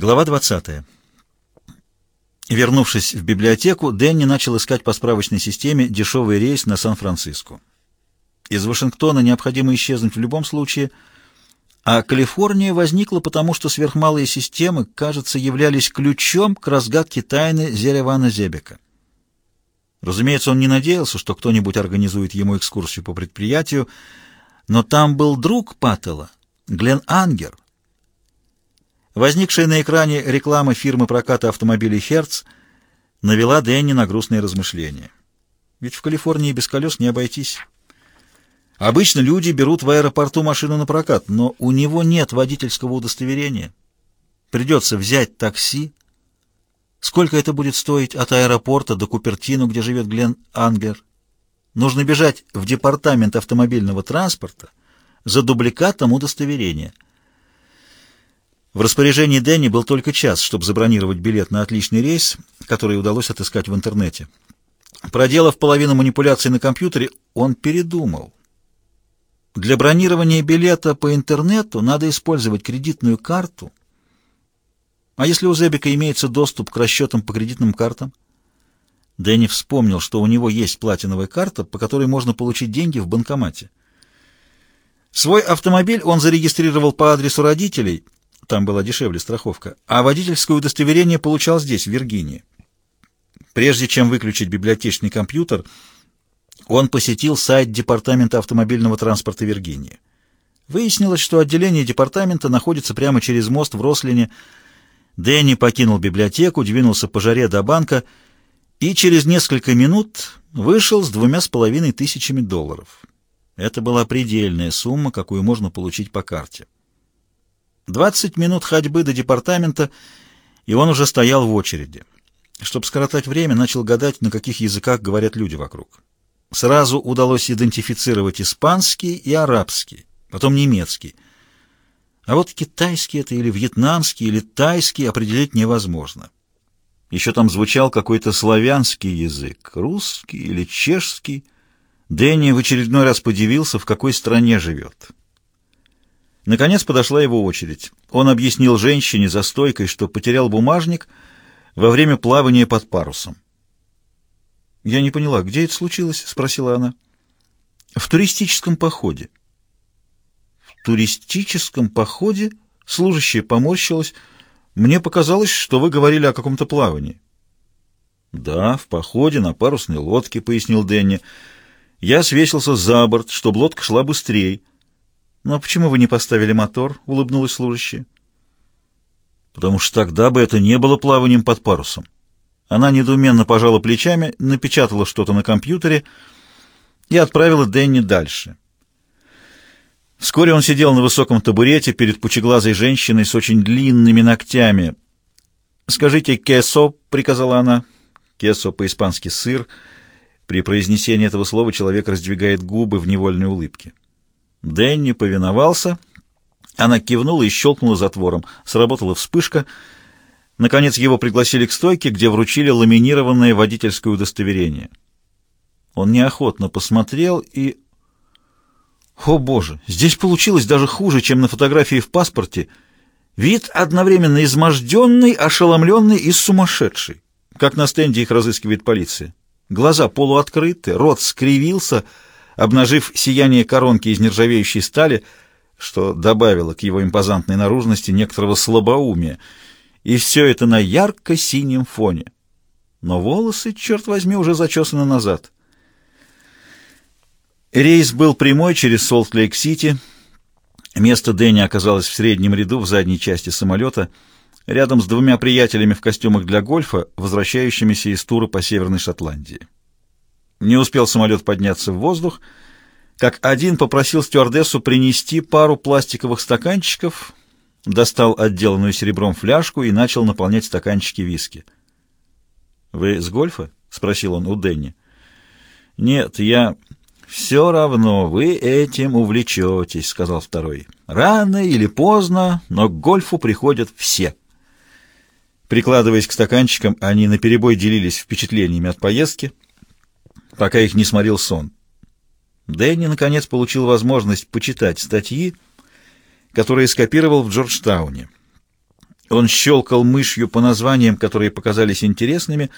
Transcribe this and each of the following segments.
Глава 20. Вернувшись в библиотеку, Дэнни начал искать по справочной системе дешевый рейс на Сан-Франциско. Из Вашингтона необходимо исчезнуть в любом случае, а Калифорния возникла потому, что сверхмалые системы, кажется, являлись ключом к разгадке тайны Зеревана Зебека. Разумеется, он не надеялся, что кто-нибудь организует ему экскурсию по предприятию, но там был друг Паттела, Глен Ангер, Возникшая на экране реклама фирмы проката автомобилей «Херц» навела Дэнни на грустные размышления. Ведь в Калифорнии без колес не обойтись. Обычно люди берут в аэропорту машину на прокат, но у него нет водительского удостоверения. Придется взять такси. Сколько это будет стоить от аэропорта до Купертино, где живет Глен Ангер? Нужно бежать в департамент автомобильного транспорта за дубликатом удостоверения — в распоряжении Дэнни был только час, чтобы забронировать билет на отличный рейс, который удалось отыскать в интернете. Проделав половину манипуляций на компьютере, он передумал. Для бронирования билета по интернету надо использовать кредитную карту. А если у Зебика имеется доступ к расчетам по кредитным картам? Дэнни вспомнил, что у него есть платиновая карта, по которой можно получить деньги в банкомате. Свой автомобиль он зарегистрировал по адресу родителей — там была дешевле страховка, а водительское удостоверение получал здесь, в Виргинии. Прежде чем выключить библиотечный компьютер, он посетил сайт Департамента автомобильного транспорта Виргинии. Выяснилось, что отделение департамента находится прямо через мост в Рослине. Дэнни покинул библиотеку, двинулся по жаре до банка и через несколько минут вышел с двумя с половиной тысячами долларов. Это была предельная сумма, какую можно получить по карте. Двадцать минут ходьбы до департамента, и он уже стоял в очереди. Чтобы скоротать время, начал гадать, на каких языках говорят люди вокруг. Сразу удалось идентифицировать испанский и арабский, потом немецкий. А вот китайский это или вьетнамский, или тайский определить невозможно. Еще там звучал какой-то славянский язык, русский или чешский. Дэнни в очередной раз подивился, в какой стране живет. Наконец подошла его очередь. Он объяснил женщине за стойкой, что потерял бумажник во время плавания под парусом. «Я не поняла, где это случилось?» — спросила она. «В туристическом походе». «В туристическом походе?» — служащая поморщилась. «Мне показалось, что вы говорили о каком-то плавании». «Да, в походе на парусной лодке», — пояснил Дэнни. «Я свесился за борт, чтобы лодка шла быстрее». «Ну а почему вы не поставили мотор?» — улыбнулась служащая. «Потому что тогда бы это не было плаванием под парусом». Она недоуменно пожала плечами, напечатала что-то на компьютере и отправила Дэнни дальше. Вскоре он сидел на высоком табурете перед пучеглазой женщиной с очень длинными ногтями. «Скажите «кесо», — приказала она. «Кесо» по-испански «сыр». При произнесении этого слова человек раздвигает губы в невольной улыбке. Дэнни повиновался. Она кивнула и щелкнула затвором. Сработала вспышка. Наконец его пригласили к стойке, где вручили ламинированное водительское удостоверение. Он неохотно посмотрел и... О, боже, здесь получилось даже хуже, чем на фотографии в паспорте. Вид одновременно изможденный, ошеломленный и сумасшедший, как на стенде их разыскивает полиция. Глаза полуоткрыты, рот скривился — обнажив сияние коронки из нержавеющей стали, что добавило к его импозантной наружности некоторого слабоумия, и все это на ярко-синем фоне. Но волосы, черт возьми, уже зачесаны назад. Рейс был прямой через Солт-Лейк-Сити. Место Дэнни оказалось в среднем ряду в задней части самолета, рядом с двумя приятелями в костюмах для гольфа, возвращающимися из тура по Северной Шотландии. Не успел самолет подняться в воздух, как один попросил стюардессу принести пару пластиковых стаканчиков, достал отделанную серебром фляжку и начал наполнять стаканчики виски. «Вы с гольфа?» — спросил он у Дэнни. «Нет, я...» «Все равно вы этим увлечетесь», — сказал второй. «Рано или поздно, но к гольфу приходят все». Прикладываясь к стаканчикам, они наперебой делились впечатлениями от поездки — пока их не сморил сон. Дэнни, наконец, получил возможность почитать статьи, которые скопировал в Джорджтауне. Он щелкал мышью по названиям, которые показались интересными.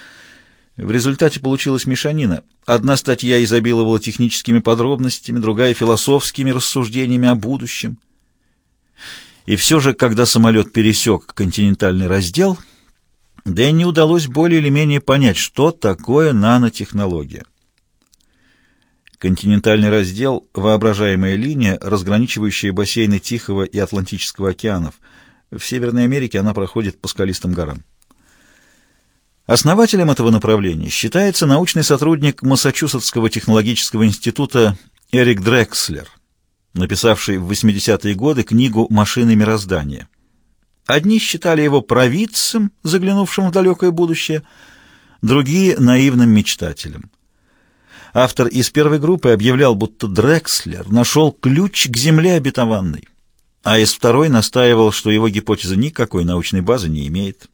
В результате получилась мешанина. Одна статья изобиловала техническими подробностями, другая — философскими рассуждениями о будущем. И все же, когда самолет пересек континентальный раздел, Дэнни удалось более или менее понять, что такое нанотехнология. Континентальный раздел — воображаемая линия, разграничивающая бассейны Тихого и Атлантического океанов. В Северной Америке она проходит по скалистым горам. Основателем этого направления считается научный сотрудник Массачусетского технологического института Эрик Дрекслер, написавший в 80-е годы книгу «Машины мироздания». Одни считали его провидцем, заглянувшим в далекое будущее, другие — наивным мечтателем. Автор из первой группы объявлял, будто Дрекслер нашел ключ к земле обетованной, а из второй настаивал, что его гипотеза никакой научной базы не имеет.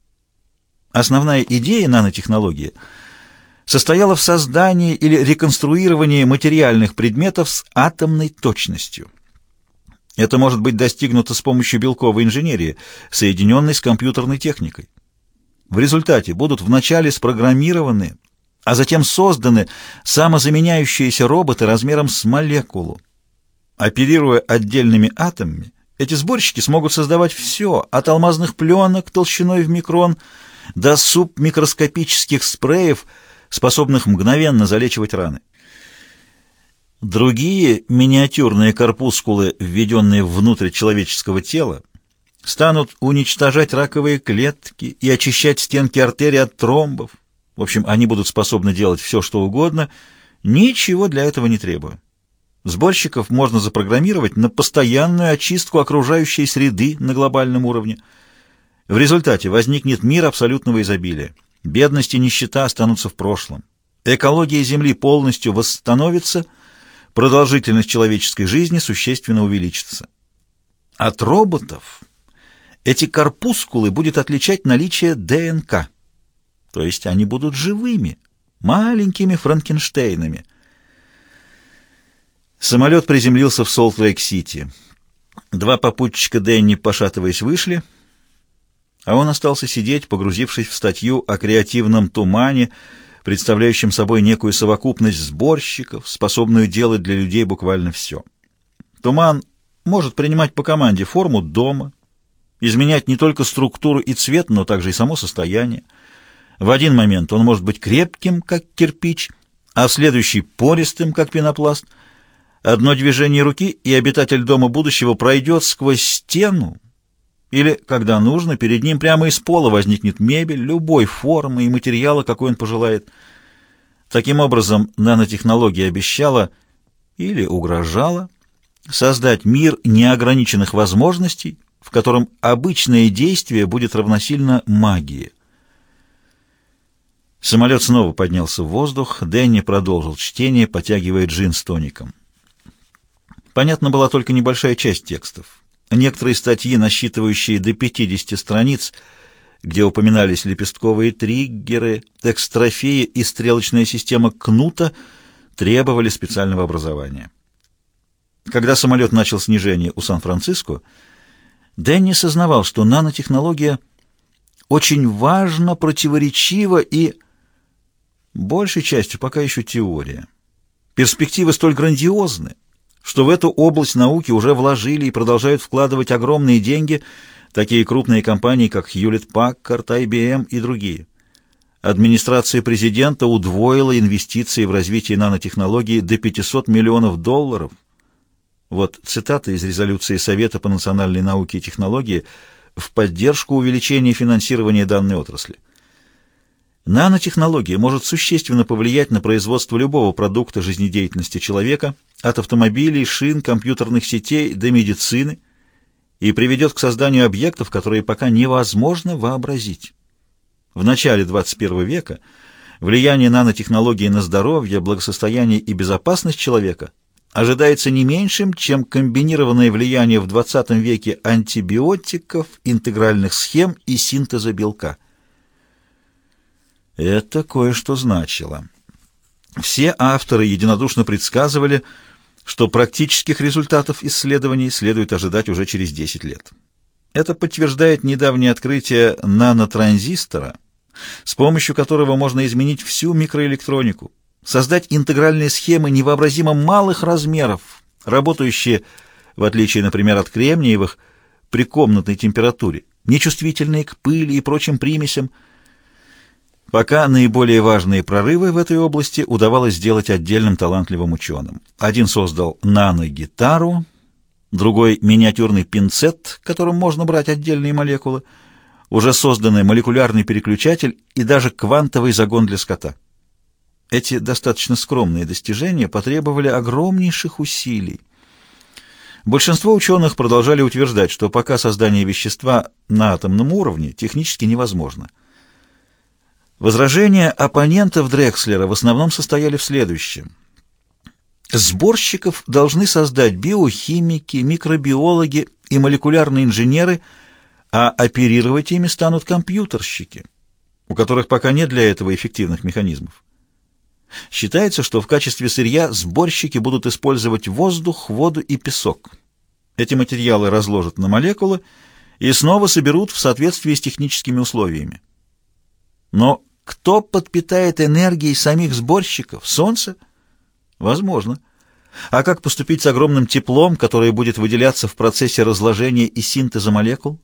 Основная идея нанотехнологии состояла в создании или реконструировании материальных предметов с атомной точностью. Это может быть достигнуто с помощью белковой инженерии, соединенной с компьютерной техникой. В результате будут вначале спрограммированы а затем созданы самозаменяющиеся роботы размером с молекулу. Оперируя отдельными атомами, эти сборщики смогут создавать все, от алмазных пленок толщиной в микрон до субмикроскопических спреев, способных мгновенно залечивать раны. Другие миниатюрные корпускулы, введенные внутрь человеческого тела, станут уничтожать раковые клетки и очищать стенки артерий от тромбов, в общем, они будут способны делать все, что угодно, ничего для этого не требуя. Сборщиков можно запрограммировать на постоянную очистку окружающей среды на глобальном уровне. В результате возникнет мир абсолютного изобилия. Бедность и нищета останутся в прошлом. Экология Земли полностью восстановится, продолжительность человеческой жизни существенно увеличится. От роботов эти корпускулы будет отличать наличие ДНК – то есть они будут живыми, маленькими Франкенштейнами. Самолет приземлился в Солт-Лейк-Сити. Два попутчика Дэнни, пошатываясь, вышли, а он остался сидеть, погрузившись в статью о креативном тумане, представляющем собой некую совокупность сборщиков, способную делать для людей буквально все. Туман может принимать по команде форму дома, изменять не только структуру и цвет, но также и само состояние. В один момент он может быть крепким, как кирпич, а в следующий — пористым, как пенопласт. Одно движение руки, и обитатель дома будущего пройдет сквозь стену, или, когда нужно, перед ним прямо из пола возникнет мебель любой формы и материала, какой он пожелает. Таким образом, нанотехнология обещала или угрожала создать мир неограниченных возможностей, в котором обычное действие будет равносильно магии. Самолет снова поднялся в воздух. Дэнни продолжил чтение, потягивая джин с тоником. Понятна была только небольшая часть текстов. Некоторые статьи, насчитывающие до 50 страниц, где упоминались лепестковые триггеры, экстрофеи и стрелочная система Кнута, требовали специального образования. Когда самолет начал снижение у Сан-Франциско, Дэнни сознавал, что нанотехнология очень важно, противоречива и Большей частью пока еще теория. Перспективы столь грандиозны, что в эту область науки уже вложили и продолжают вкладывать огромные деньги такие крупные компании, как Hewlett-Packard, IBM и другие. Администрация президента удвоила инвестиции в развитие нанотехнологий до 500 миллионов долларов. Вот цитата из резолюции Совета по национальной науке и технологии в поддержку увеличения финансирования данной отрасли. Нанотехнология может существенно повлиять на производство любого продукта жизнедеятельности человека, от автомобилей, шин, компьютерных сетей до медицины, и приведет к созданию объектов, которые пока невозможно вообразить. В начале 21 века влияние нанотехнологий на здоровье, благосостояние и безопасность человека ожидается не меньшим, чем комбинированное влияние в 20 веке антибиотиков, интегральных схем и синтеза белка – это кое-что значило. Все авторы единодушно предсказывали, что практических результатов исследований следует ожидать уже через 10 лет. Это подтверждает недавнее открытие нанотранзистора, с помощью которого можно изменить всю микроэлектронику, создать интегральные схемы невообразимо малых размеров, работающие, в отличие, например, от кремниевых, при комнатной температуре, нечувствительные к пыли и прочим примесям. Пока наиболее важные прорывы в этой области удавалось сделать отдельным талантливым ученым. Один создал наногитару, другой — миниатюрный пинцет, которым можно брать отдельные молекулы, уже созданный молекулярный переключатель и даже квантовый загон для скота. Эти достаточно скромные достижения потребовали огромнейших усилий. Большинство ученых продолжали утверждать, что пока создание вещества на атомном уровне технически невозможно. Возражения оппонентов Дрекслера в основном состояли в следующем. Сборщиков должны создать биохимики, микробиологи и молекулярные инженеры, а оперировать ими станут компьютерщики, у которых пока нет для этого эффективных механизмов. Считается, что в качестве сырья сборщики будут использовать воздух, воду и песок. Эти материалы разложат на молекулы и снова соберут в соответствии с техническими условиями. Но кто подпитает энергией самих сборщиков? Солнце? Возможно. А как поступить с огромным теплом, которое будет выделяться в процессе разложения и синтеза молекул?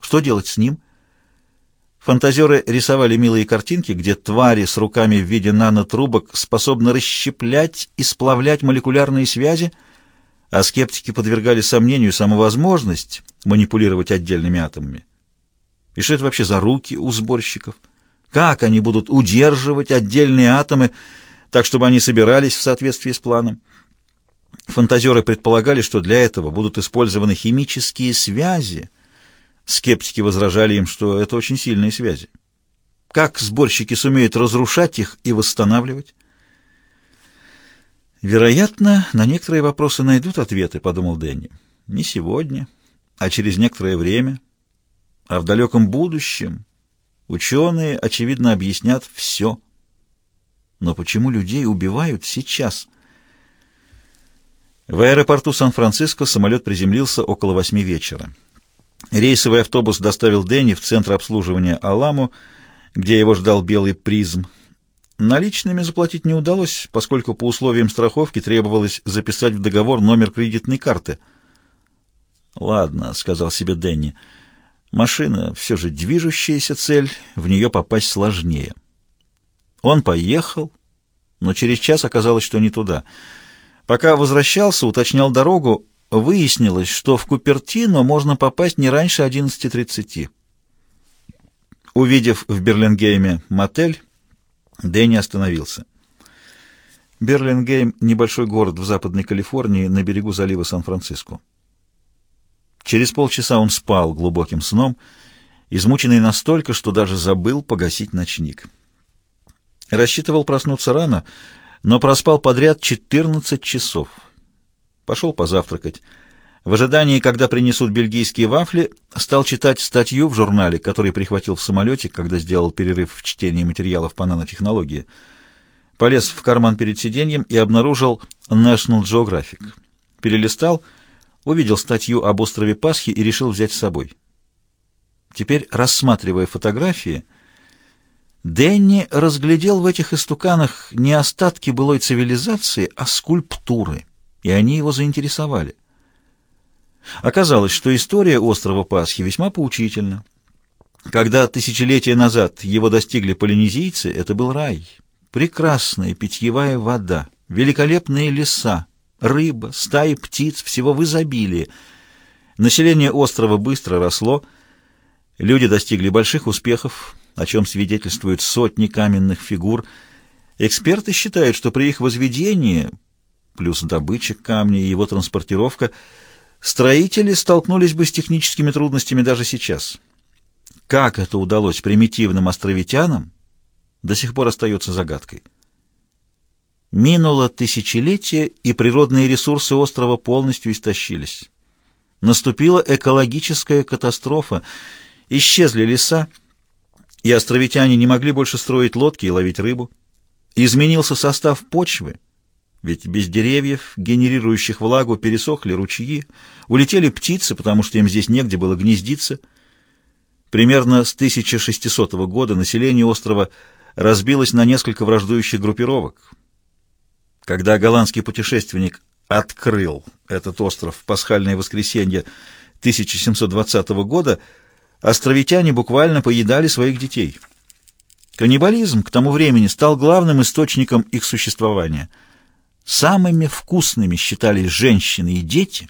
Что делать с ним? Фантазеры рисовали милые картинки, где твари с руками в виде нанотрубок способны расщеплять и сплавлять молекулярные связи, а скептики подвергали сомнению саму возможность манипулировать отдельными атомами. И что это вообще за руки у сборщиков? Как они будут удерживать отдельные атомы, так чтобы они собирались в соответствии с планом? Фантазеры предполагали, что для этого будут использованы химические связи, Скептики возражали им, что это очень сильные связи. Как сборщики сумеют разрушать их и восстанавливать? Вероятно, на некоторые вопросы найдут ответы, подумал Дэнни. Не сегодня, а через некоторое время, а в далеком будущем ученые, очевидно, объяснят все. Но почему людей убивают сейчас? В аэропорту Сан-Франциско самолет приземлился около восьми вечера. Рейсовый автобус доставил Дэнни в центр обслуживания Аламу, где его ждал белый призм. Наличными заплатить не удалось, поскольку по условиям страховки требовалось записать в договор номер кредитной карты. «Ладно», — сказал себе Дэнни, — «машина все же движущаяся цель, в нее попасть сложнее». Он поехал, но через час оказалось, что не туда. Пока возвращался, уточнял дорогу, выяснилось, что в Купертино можно попасть не раньше 11.30. Увидев в Берлингейме мотель, Дэнни остановился. Берлингейм — небольшой город в Западной Калифорнии на берегу залива Сан-Франциско. Через полчаса он спал глубоким сном, измученный настолько, что даже забыл погасить ночник. Рассчитывал проснуться рано, но проспал подряд 14 часов — Пошел позавтракать. В ожидании, когда принесут бельгийские вафли, стал читать статью в журнале, который прихватил в самолете, когда сделал перерыв в чтении материалов по нанотехнологии. Полез в карман перед сиденьем и обнаружил National Geographic. Перелистал, увидел статью об острове Пасхи и решил взять с собой. Теперь, рассматривая фотографии, Дэнни разглядел в этих истуканах не остатки былой цивилизации, а скульптуры — и они его заинтересовали. Оказалось, что история острова Пасхи весьма поучительна. Когда тысячелетия назад его достигли полинезийцы, это был рай. Прекрасная питьевая вода, великолепные леса, рыба, стаи птиц, всего в изобилии. Население острова быстро росло, люди достигли больших успехов, о чем свидетельствуют сотни каменных фигур. Эксперты считают, что при их возведении плюс добыча камня и его транспортировка, строители столкнулись бы с техническими трудностями даже сейчас. Как это удалось примитивным островитянам, до сих пор остается загадкой. Минуло тысячелетие, и природные ресурсы острова полностью истощились. Наступила экологическая катастрофа, исчезли леса, и островитяне не могли больше строить лодки и ловить рыбу. Изменился состав почвы, Ведь без деревьев, генерирующих влагу, пересохли ручьи, улетели птицы, потому что им здесь негде было гнездиться. Примерно с 1600 года население острова разбилось на несколько враждующих группировок. Когда голландский путешественник открыл этот остров в пасхальное воскресенье 1720 года, островитяне буквально поедали своих детей. Каннибализм к тому времени стал главным источником их существования. Самыми вкусными считались женщины и дети,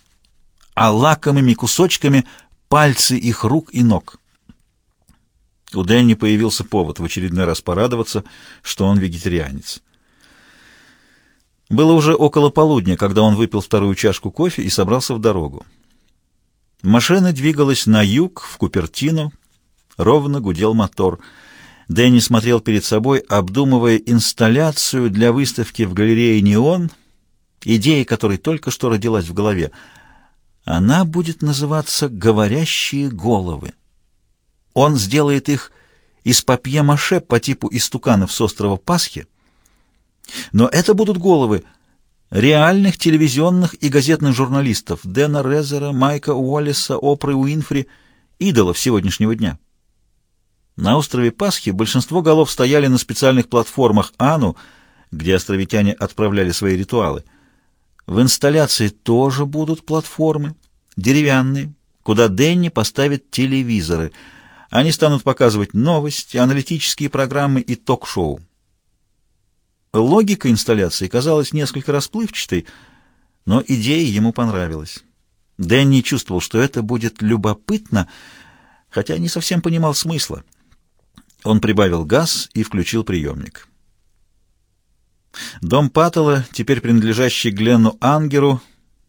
а лакомыми кусочками — пальцы их рук и ног. У Дэнни появился повод в очередной раз порадоваться, что он вегетарианец. Было уже около полудня, когда он выпил вторую чашку кофе и собрался в дорогу. Машина двигалась на юг, в Купертино. Ровно гудел мотор. Дэнни смотрел перед собой, обдумывая инсталляцию для выставки в галерее «Неон», идея которой только что родилась в голове. Она будет называться «Говорящие головы». Он сделает их из папье-маше по типу истуканов с острова Пасхи, но это будут головы реальных телевизионных и газетных журналистов Дэна Резера, Майка Уоллиса, Опры Уинфри, идолов сегодняшнего дня. На острове Пасхи большинство голов стояли на специальных платформах Ану, где островитяне отправляли свои ритуалы. В инсталляции тоже будут платформы, деревянные, куда Дэнни поставит телевизоры. Они станут показывать новости, аналитические программы и ток-шоу. Логика инсталляции казалась несколько расплывчатой, но идея ему понравилась. Дэнни чувствовал, что это будет любопытно, хотя не совсем понимал смысла. Он прибавил газ и включил приемник. Дом Паттелла, теперь принадлежащий Гленну Ангеру,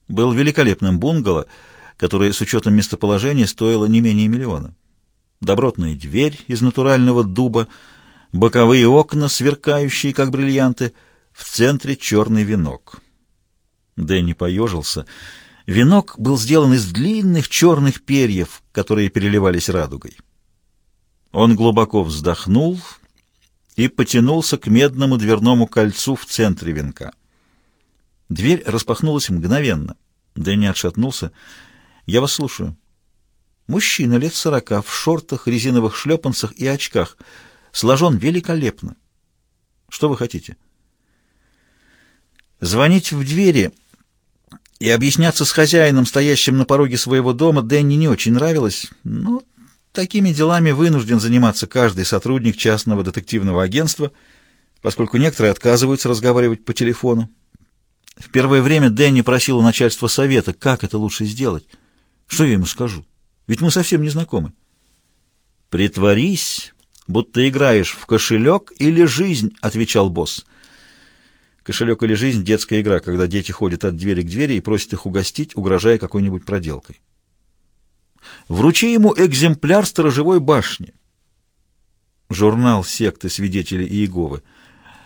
был великолепным бунгало, которое с учетом местоположения стоило не менее миллиона. Добротная дверь из натурального дуба — боковые окна, сверкающие, как бриллианты, в центре черный венок. Дэнни поежился. Венок был сделан из длинных черных перьев, которые переливались радугой. Он глубоко вздохнул и потянулся к медному дверному кольцу в центре венка. Дверь распахнулась мгновенно. Дэнни отшатнулся. «Я вас слушаю». Мужчина лет сорока, в шортах, резиновых шлепанцах и очках — Сложен великолепно. Что вы хотите? Звонить в двери и объясняться с хозяином, стоящим на пороге своего дома, Дэнни не очень нравилось, но такими делами вынужден заниматься каждый сотрудник частного детективного агентства, поскольку некоторые отказываются разговаривать по телефону. В первое время Дэнни просил у начальства совета, как это лучше сделать. Что я ему скажу? Ведь мы совсем не знакомы. «Притворись, будто играешь в кошелек или жизнь», — отвечал босс. Кошелек или жизнь — детская игра, когда дети ходят от двери к двери и просят их угостить, угрожая какой-нибудь проделкой. Вручи ему экземпляр сторожевой башни. Журнал секты свидетелей Иеговы.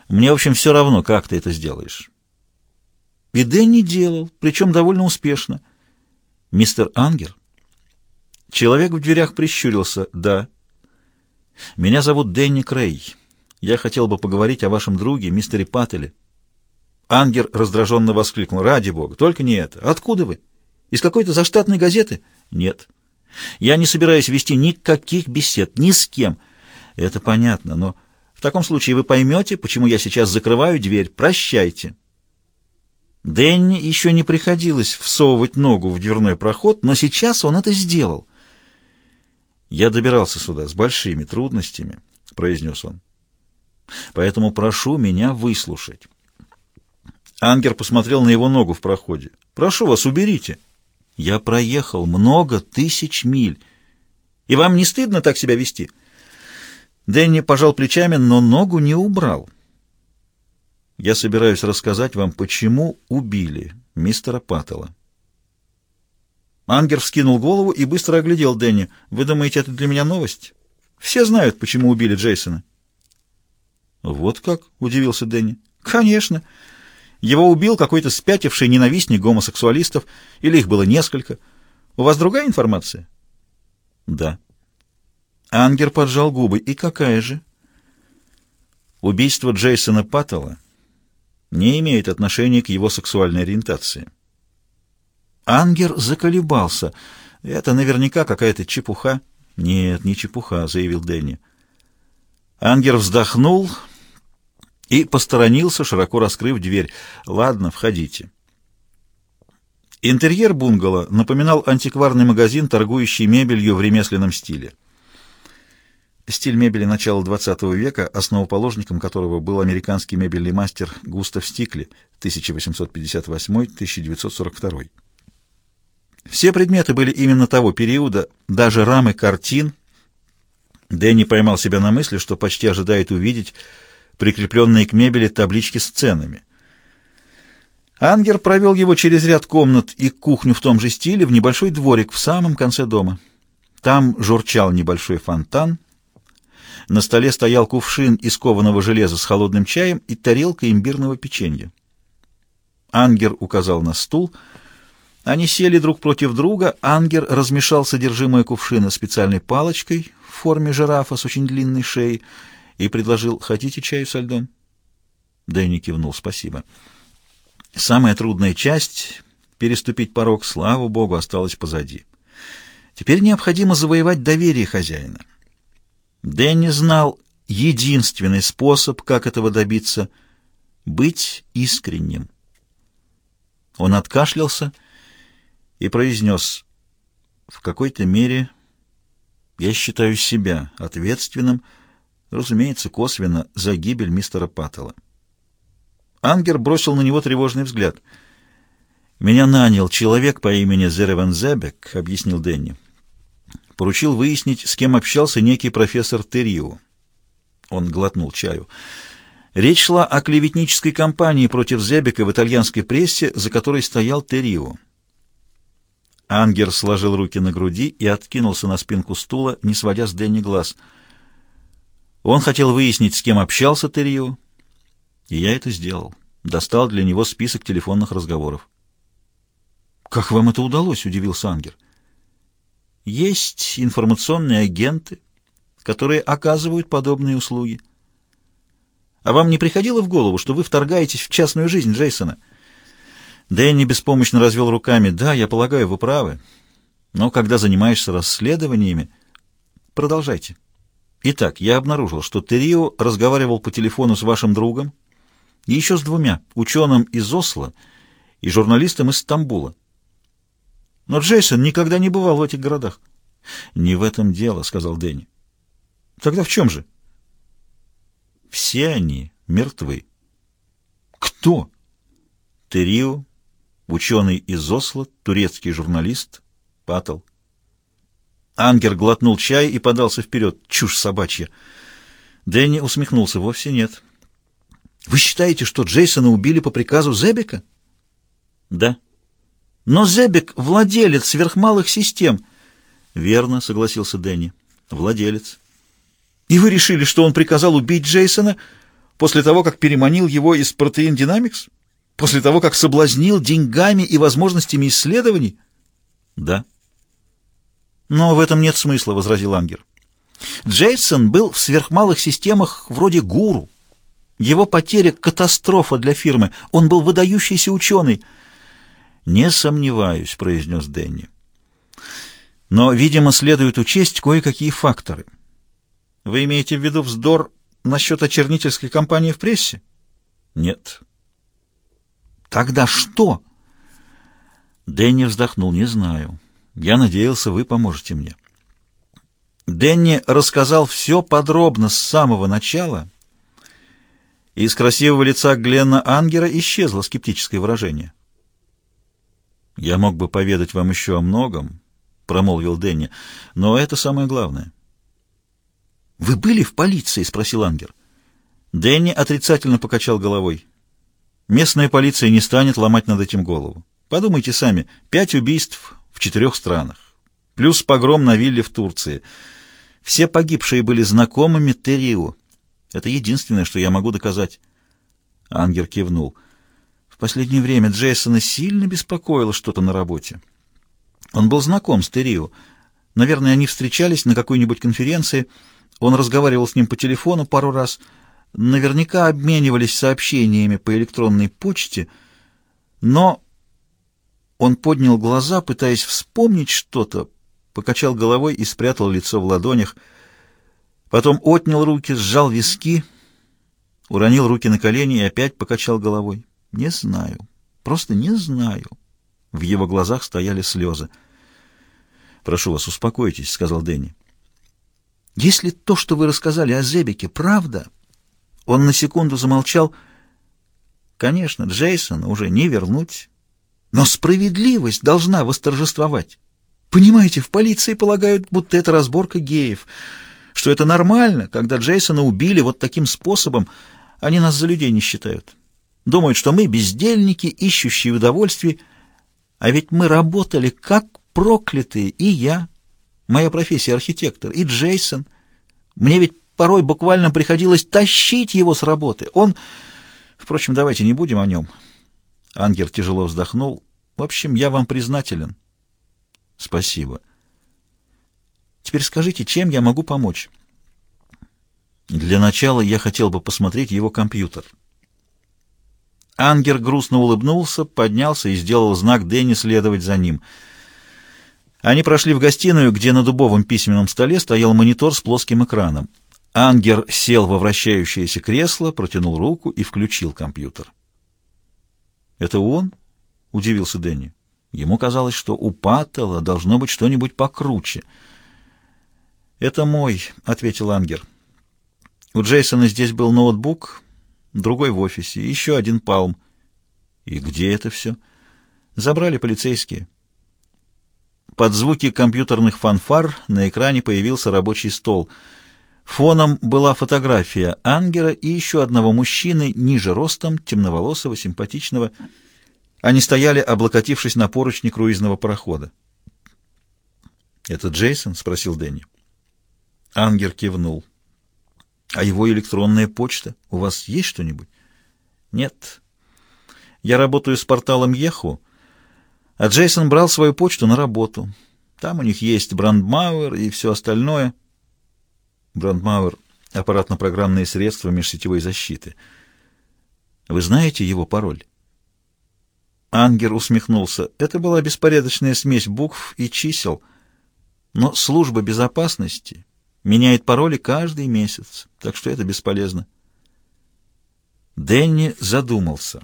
Мне, в общем, все равно, как ты это сделаешь. И Дэнни делал, причем довольно успешно. Мистер Ангер? Человек в дверях прищурился. Да. Меня зовут Дэнни Крей. Я хотел бы поговорить о вашем друге, мистере Паттеле. Ангер раздраженно воскликнул. Ради бога, только не это. Откуда вы? Из какой-то заштатной газеты? Нет. Я не собираюсь вести никаких бесед, ни с кем. Это понятно, но в таком случае вы поймете, почему я сейчас закрываю дверь. Прощайте. Дэнни еще не приходилось всовывать ногу в дверной проход, но сейчас он это сделал. «Я добирался сюда с большими трудностями», — произнес он. «Поэтому прошу меня выслушать». Ангер посмотрел на его ногу в проходе. «Прошу вас, уберите». «Я проехал много тысяч миль. И вам не стыдно так себя вести?» Дэнни пожал плечами, но ногу не убрал. «Я собираюсь рассказать вам, почему убили мистера Паттела». Ангер вскинул голову и быстро оглядел Дэнни. «Вы думаете, это для меня новость? Все знают, почему убили Джейсона». «Вот как?» — удивился Дэнни. «Конечно. Его убил какой-то спятивший ненавистник гомосексуалистов, или их было несколько. У вас другая информация?» «Да». Ангер поджал губы. «И какая же?» Убийство Джейсона Паттелла не имеет отношения к его сексуальной ориентации. Ангер заколебался. Это наверняка какая-то чепуха. Нет, не чепуха, заявил Дэнни. Ангер вздохнул и посторонился, широко раскрыв дверь. «Ладно, входите». Интерьер бунгало напоминал антикварный магазин, торгующий мебелью в ремесленном стиле. Стиль мебели начала XX века, основоположником которого был американский мебельный мастер Густав Стикли 1858-1942. Все предметы были именно того периода, даже рамы картин. Дэнни поймал себя на мысли, что почти ожидает увидеть прикрепленные к мебели таблички с ценами. Ангер провел его через ряд комнат и кухню в том же стиле в небольшой дворик в самом конце дома. Там журчал небольшой фонтан. На столе стоял кувшин из кованого железа с холодным чаем и тарелка имбирного печенья. Ангер указал на стул. Они сели друг против друга. Ангер размешал содержимое кувшина специальной палочкой в форме жирафа с очень длинной шеей и предложил «Хотите чаю со льдом?» Дэнни кивнул «Спасибо». Самая трудная часть — переступить порог, слава богу, осталась позади. Теперь необходимо завоевать доверие хозяина. Дэнни знал единственный способ, как этого добиться — быть искренним. Он откашлялся и произнес, «В какой-то мере я считаю себя ответственным разумеется, косвенно, за гибель мистера Паттела. Ангер бросил на него тревожный взгляд. «Меня нанял человек по имени Зереван Зебек», — объяснил Дэнни. «Поручил выяснить, с кем общался некий профессор Террио». Он глотнул чаю. Речь шла о клеветнической кампании против Зебека в итальянской прессе, за которой стоял Террио. Ангер сложил руки на груди и откинулся на спинку стула, не сводя с Дэнни глаз — он хотел выяснить, с кем общался Террио, и я это сделал. Достал для него список телефонных разговоров. «Как вам это удалось?» — удивился Ангер. «Есть информационные агенты, которые оказывают подобные услуги. А вам не приходило в голову, что вы вторгаетесь в частную жизнь Джейсона?» Дэнни беспомощно развел руками. «Да, я полагаю, вы правы. Но когда занимаешься расследованиями...» «Продолжайте». Итак, я обнаружил, что Террио разговаривал по телефону с вашим другом и еще с двумя, ученым из Осло и журналистом из Стамбула. Но Джейсон никогда не бывал в этих городах. «Не в этом дело», — сказал Дэнни. «Тогда в чем же?» «Все они мертвы». «Кто?» «Террио, ученый из Осло, турецкий журналист, Паттл». Ангер глотнул чай и подался вперед. Чушь собачья. Дэнни усмехнулся. Вовсе нет. Вы считаете, что Джейсона убили по приказу Зебека? Да. Но Зебек — владелец сверхмалых систем. Верно, согласился Дэнни. Владелец. И вы решили, что он приказал убить Джейсона после того, как переманил его из Dynamics? После того, как соблазнил деньгами и возможностями исследований? Да. «Но в этом нет смысла», — возразил Ангер. «Джейсон был в сверхмалых системах вроде гуру. Его потеря — катастрофа для фирмы. Он был выдающийся ученый». «Не сомневаюсь», — произнес Дэнни. «Но, видимо, следует учесть кое-какие факторы. Вы имеете в виду вздор насчет очернительской кампании в прессе?» «Нет». «Тогда что?» Дэнни вздохнул. «Не знаю». Я надеялся, вы поможете мне. Дэнни рассказал все подробно с самого начала, из красивого лица Гленна Ангера исчезло скептическое выражение. «Я мог бы поведать вам еще о многом», — промолвил Дэнни, — «но это самое главное». «Вы были в полиции?» — спросил Ангер. Дэнни отрицательно покачал головой. «Местная полиция не станет ломать над этим голову. Подумайте сами, пять убийств в четырех странах, плюс погром на вилле в Турции. Все погибшие были знакомыми Террио. Это единственное, что я могу доказать. Ангер кивнул. В последнее время Джейсона сильно беспокоило что-то на работе. Он был знаком с Террио. Наверное, они встречались на какой-нибудь конференции. Он разговаривал с ним по телефону пару раз, наверняка обменивались сообщениями по электронной почте, но он поднял глаза, пытаясь вспомнить что-то, покачал головой и спрятал лицо в ладонях, потом отнял руки, сжал виски, уронил руки на колени и опять покачал головой. «Не знаю, просто не знаю». В его глазах стояли слезы. «Прошу вас, успокойтесь», — сказал Дэнни. «Если то, что вы рассказали о Зебике, правда...» Он на секунду замолчал. «Конечно, Джейсона уже не вернуть, но справедливость должна восторжествовать. Понимаете, в полиции полагают, будто это разборка геев, что это нормально, когда Джейсона убили вот таким способом, они нас за людей не считают. Думают, что мы бездельники, ищущие удовольствий, а ведь мы работали как проклятые, и я, моя профессия архитектор, и Джейсон. Мне ведь порой буквально приходилось тащить его с работы. Он... Впрочем, давайте не будем о нем. Ангер тяжело вздохнул. В общем, я вам признателен. Спасибо. Теперь скажите, чем я могу помочь? Для начала я хотел бы посмотреть его компьютер. Ангер грустно улыбнулся, поднялся и сделал знак Дэнни следовать за ним. Они прошли в гостиную, где на дубовом письменном столе стоял монитор с плоским экраном. Ангер сел во вращающееся кресло, протянул руку и включил компьютер. «Это он?» — удивился Дэнни. Ему казалось, что у Паттела должно быть что-нибудь покруче. «Это мой», — ответил Ангер. «У Джейсона здесь был ноутбук, другой в офисе, еще один палм». «И где это все?» «Забрали полицейские». Под звуки компьютерных фанфар на экране появился рабочий стол. Фоном была фотография Ангера и еще одного мужчины, ниже ростом, темноволосого, симпатичного, они стояли, облокотившись на поручни круизного парохода. «Это Джейсон?» — спросил Дэнни. Ангер кивнул. «А его электронная почта? У вас есть что-нибудь?» «Нет. Я работаю с порталом Еху, а Джейсон брал свою почту на работу. Там у них есть Брандмауэр и все остальное». Брандмауэр — аппаратно-программные средства межсетевой защиты. «Вы знаете его пароль?» Ангер усмехнулся. Это была беспорядочная смесь букв и чисел. Но служба безопасности меняет пароли каждый месяц, так что это бесполезно. Дэнни задумался.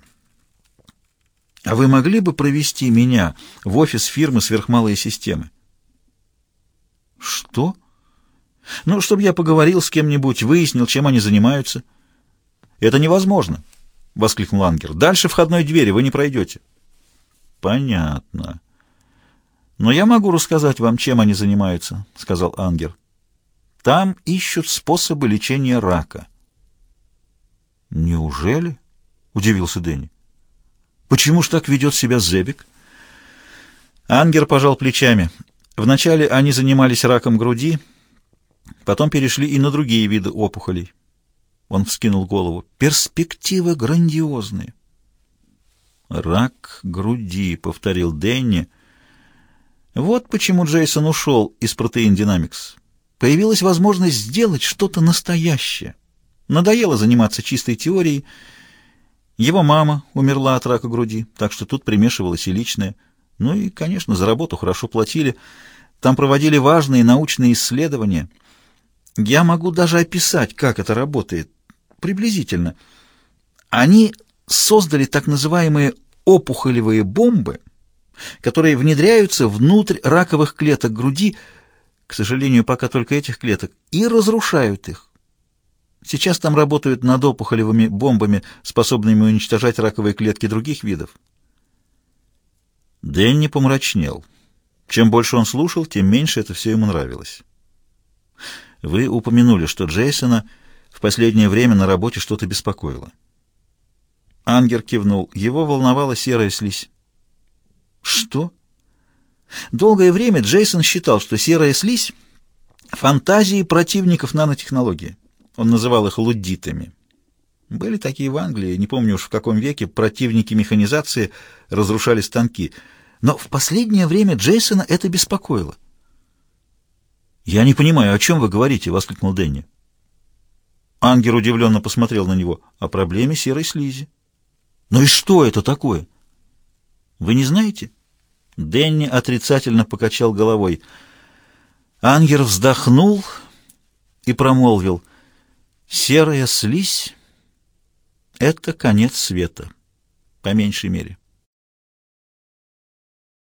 «А вы могли бы провести меня в офис фирмы «Сверхмалые системы»?» «Что?» «Ну, чтобы я поговорил с кем-нибудь, выяснил, чем они занимаются». «Это невозможно», — воскликнул Ангер. «Дальше входной двери вы не пройдете». Понятно. Но я могу рассказать вам, чем они занимаются, сказал Ангер. Там ищут способы лечения рака. Неужели? Удивился Дэнни. Почему ж так ведет себя Зебик? Ангер пожал плечами. Вначале они занимались раком груди, потом перешли и на другие виды опухолей. Он вскинул голову. Перспективы грандиозные. «Рак груди», — повторил Дэнни. Вот почему Джейсон ушел из Protein Dynamics. Появилась возможность сделать что-то настоящее. Надоело заниматься чистой теорией. Его мама умерла от рака груди, так что тут примешивалось и личное. Ну и, конечно, за работу хорошо платили. Там проводили важные научные исследования. Я могу даже описать, как это работает. Приблизительно. Они создали так называемые опухолевые бомбы, которые внедряются внутрь раковых клеток груди, к сожалению, пока только этих клеток, и разрушают их. Сейчас там работают над опухолевыми бомбами, способными уничтожать раковые клетки других видов. Дэнни помрачнел. Чем больше он слушал, тем меньше это все ему нравилось. Вы упомянули, что Джейсона в последнее время на работе что-то беспокоило. Ангер кивнул. Его волновала серая слизь. Что? Долгое время Джейсон считал, что серая слизь — фантазии противников нанотехнологии. Он называл их луддитами. Были такие в Англии, не помню уж в каком веке, противники механизации разрушали станки. Но в последнее время Джейсона это беспокоило. «Я не понимаю, о чем вы говорите?» — воскликнул Дэнни. Ангер удивленно посмотрел на него. О проблеме серой слизи. «Ну и что это такое?» «Вы не знаете?» Дэнни отрицательно покачал головой. Ангер вздохнул и промолвил. «Серая слизь — это конец света, по меньшей мере».